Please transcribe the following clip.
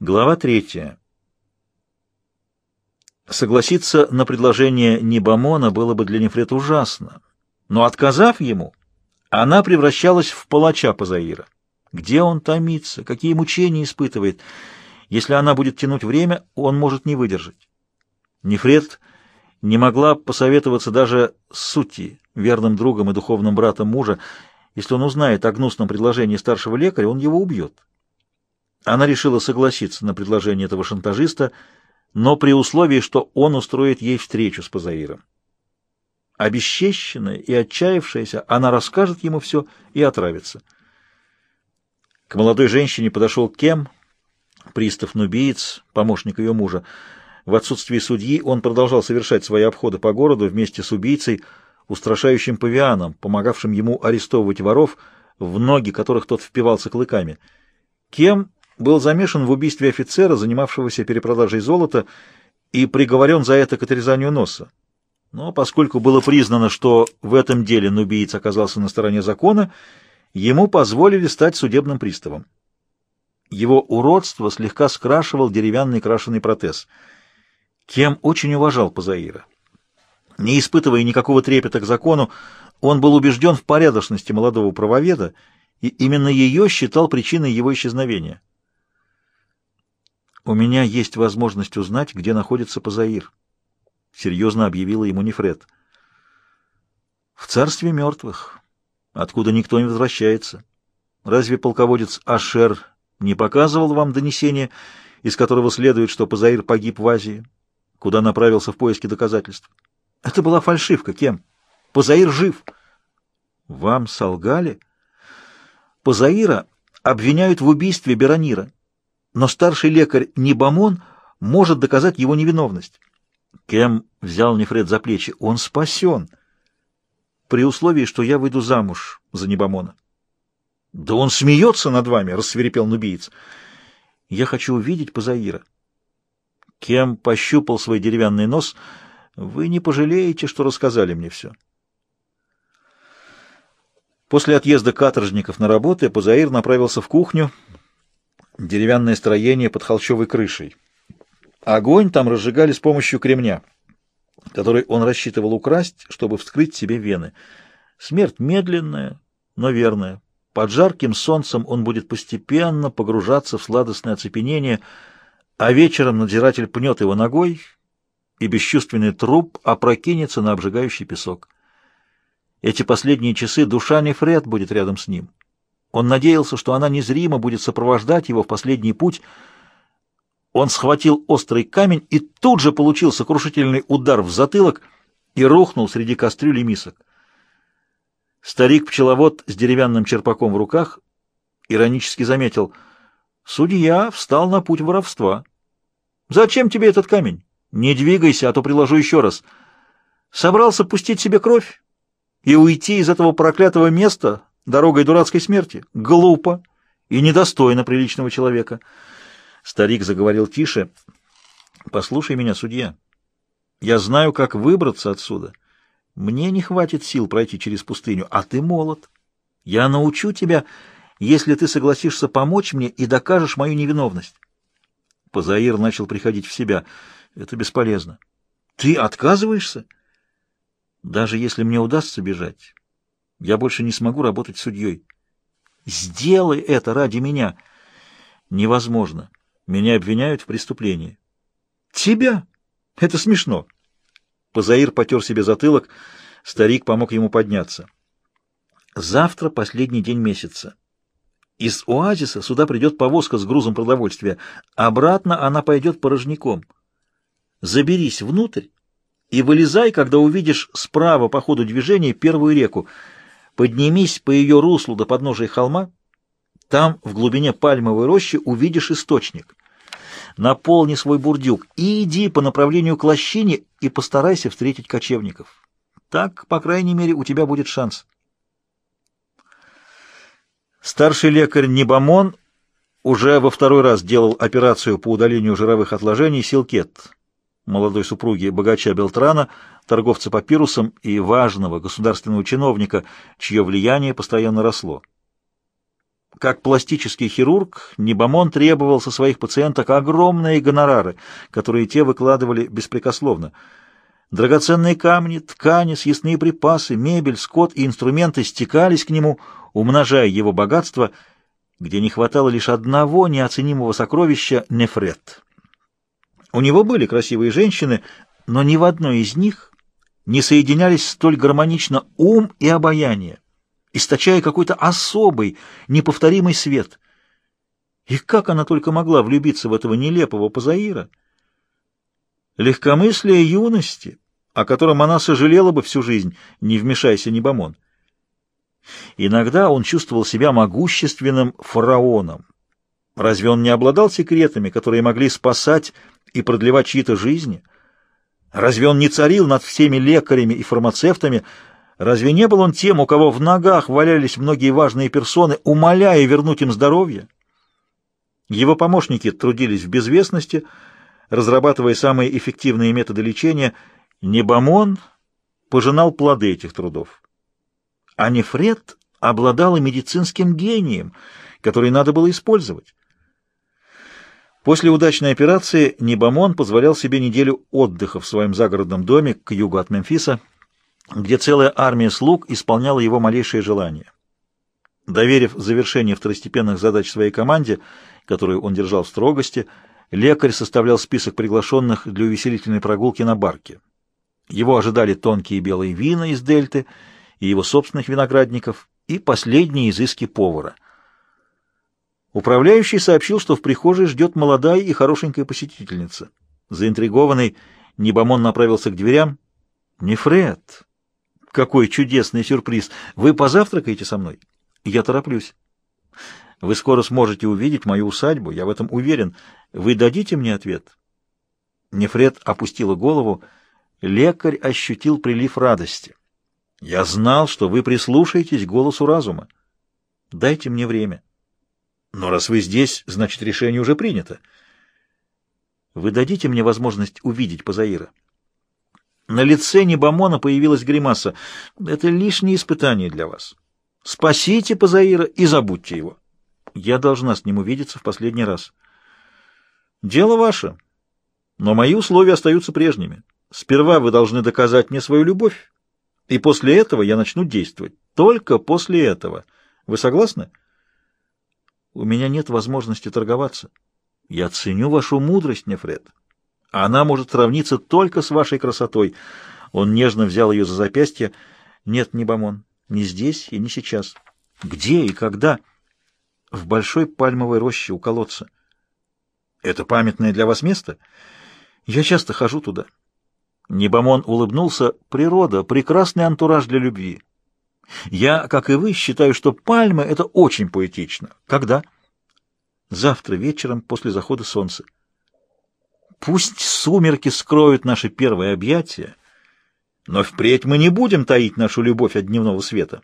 Глава третья. Согласиться на предложение Небамона было бы для Нефрет ужасно, но, отказав ему, она превращалась в палача Пазаира. Где он томится, какие мучения испытывает. Если она будет тянуть время, он может не выдержать. Нефрет не могла посоветоваться даже с Сути, верным другом и духовным братом мужа. Если он узнает о гнусном предложении старшего лекаря, он его убьет. Она решила согласиться на предложение этого шантажиста, но при условии, что он устроит ей встречу с Пазаиром. Обесчещенная и отчаявшаяся, она расскажет ему все и отравится. К молодой женщине подошел Кем, пристав-нубиец, помощник ее мужа. В отсутствие судьи он продолжал совершать свои обходы по городу вместе с убийцей, устрашающим павианом, помогавшим ему арестовывать воров, в ноги которых тот впивался клыками. Кем был замешан в убийстве офицера, занимавшегося перепродажей золота, и приговорен за это к отрезанию носа. Но поскольку было признано, что в этом деле нубиец оказался на стороне закона, ему позволили стать судебным приставом. Его уродство слегка скрашивал деревянный крашеный протез. Кем очень уважал Пазаира. Не испытывая никакого трепета к закону, он был убежден в порядочности молодого правоведа, и именно ее считал причиной его исчезновения. «У меня есть возможность узнать, где находится Пазаир», — серьезно объявила ему Нефред. «В царстве мертвых, откуда никто не возвращается. Разве полководец Ашер не показывал вам донесение, из которого следует, что Пазаир погиб в Азии, куда направился в поиске доказательств? Это была фальшивка, кем? Пазаир жив». «Вам солгали?» Пазаира обвиняют в убийстве Беронира но старший лекарь Небамон может доказать его невиновность. Кем взял Нефред за плечи. Он спасен. При условии, что я выйду замуж за Небамона. Да он смеется над вами, рассверепел нубиец. Я хочу увидеть Пазаира. Кем пощупал свой деревянный нос. Вы не пожалеете, что рассказали мне все. После отъезда каторжников на работу Пазаир направился в кухню, деревянное строение под холщовой крышей. Огонь там разжигали с помощью кремня, который он рассчитывал украсть, чтобы вскрыть себе вены. Смерть медленная, но верная. Под жарким солнцем он будет постепенно погружаться в сладостное оцепенение, а вечером надзиратель пнет его ногой, и бесчувственный труп опрокинется на обжигающий песок. Эти последние часы душа Нефред будет рядом с ним. Он надеялся, что она незримо будет сопровождать его в последний путь. Он схватил острый камень и тут же получил сокрушительный удар в затылок и рухнул среди кастрюль и мисок. Старик-пчеловод с деревянным черпаком в руках иронически заметил, «Судья встал на путь воровства. Зачем тебе этот камень? Не двигайся, а то приложу еще раз. Собрался пустить себе кровь и уйти из этого проклятого места, дорогой дурацкой смерти? Глупо и недостойно приличного человека. Старик заговорил тише. «Послушай меня, судья. Я знаю, как выбраться отсюда. Мне не хватит сил пройти через пустыню, а ты молод. Я научу тебя, если ты согласишься помочь мне и докажешь мою невиновность». Позаир начал приходить в себя. «Это бесполезно. Ты отказываешься?» «Даже если мне удастся бежать, я больше не смогу работать судьей. Сделай это ради меня. Невозможно. Меня обвиняют в преступлении. Тебя? Это смешно. Позаир потер себе затылок. Старик помог ему подняться. Завтра последний день месяца. Из оазиса сюда придет повозка с грузом продовольствия. Обратно она пойдет порожняком. Заберись внутрь и вылезай, когда увидишь справа по ходу движения первую реку. Поднимись по ее руслу до подножия холма, там, в глубине пальмовой рощи, увидишь источник. Наполни свой бурдюк и иди по направлению к лощине и постарайся встретить кочевников. Так, по крайней мере, у тебя будет шанс. Старший лекарь Небамон уже во второй раз делал операцию по удалению жировых отложений Силкет молодой супруги богача Белтрана, торговца папирусом и важного государственного чиновника, чье влияние постоянно росло. Как пластический хирург, Небомон требовал со своих пациенток огромные гонорары, которые те выкладывали беспрекословно. Драгоценные камни, ткани, съестные припасы, мебель, скот и инструменты стекались к нему, умножая его богатство, где не хватало лишь одного неоценимого сокровища — нефрет. У него были красивые женщины, но ни в одной из них не соединялись столь гармонично ум и обаяние источая какой-то особый, неповторимый свет. И как она только могла влюбиться в этого нелепого Пазаира? Легкомыслие юности, о котором она сожалела бы всю жизнь, не вмешайся Небомон. Иногда он чувствовал себя могущественным фараоном. Разве он не обладал секретами, которые могли спасать и продлевать чьи-то жизни? Разве он не царил над всеми лекарями и фармацевтами, Разве не был он тем, у кого в ногах валялись многие важные персоны, умоляя вернуть им здоровье? Его помощники трудились в безвестности, разрабатывая самые эффективные методы лечения. Небомон пожинал плоды этих трудов. А Нефред обладала медицинским гением, который надо было использовать. После удачной операции Небомон позволял себе неделю отдыха в своем загородном доме к югу от Мемфиса – где целая армия слуг исполняла его малейшие желания. Доверив завершение второстепенных задач своей команде, которую он держал в строгости, лекарь составлял список приглашенных для увеселительной прогулки на барке. Его ожидали тонкие белые вина из дельты и его собственных виноградников и последние изыски повара. Управляющий сообщил, что в прихожей ждет молодая и хорошенькая посетительница. Заинтригованный, Небомон направился к дверям. «Не Фред!» Какой чудесный сюрприз! Вы позавтракаете со мной? Я тороплюсь. Вы скоро сможете увидеть мою усадьбу, я в этом уверен. Вы дадите мне ответ?» Нефред опустила голову. Лекарь ощутил прилив радости. «Я знал, что вы прислушаетесь голосу разума. Дайте мне время». «Но раз вы здесь, значит, решение уже принято. Вы дадите мне возможность увидеть Пазаира?» На лице Небомона появилась гримаса. «Это лишнее испытание для вас. Спасите Пазаира и забудьте его. Я должна с ним увидеться в последний раз. Дело ваше, но мои условия остаются прежними. Сперва вы должны доказать мне свою любовь, и после этого я начну действовать. Только после этого. Вы согласны? У меня нет возможности торговаться. Я ценю вашу мудрость, Нефред. Она может сравниться только с вашей красотой. Он нежно взял ее за запястье. Нет, не Бамон, не здесь и не сейчас. Где и когда? В большой пальмовой роще у колодца. Это памятное для вас место? Я часто хожу туда. Небомон улыбнулся. Природа — прекрасный антураж для любви. Я, как и вы, считаю, что пальмы — это очень поэтично. Когда? Завтра вечером после захода солнца. Пусть сумерки скроют наши первые объятия, но впредь мы не будем таить нашу любовь от дневного света.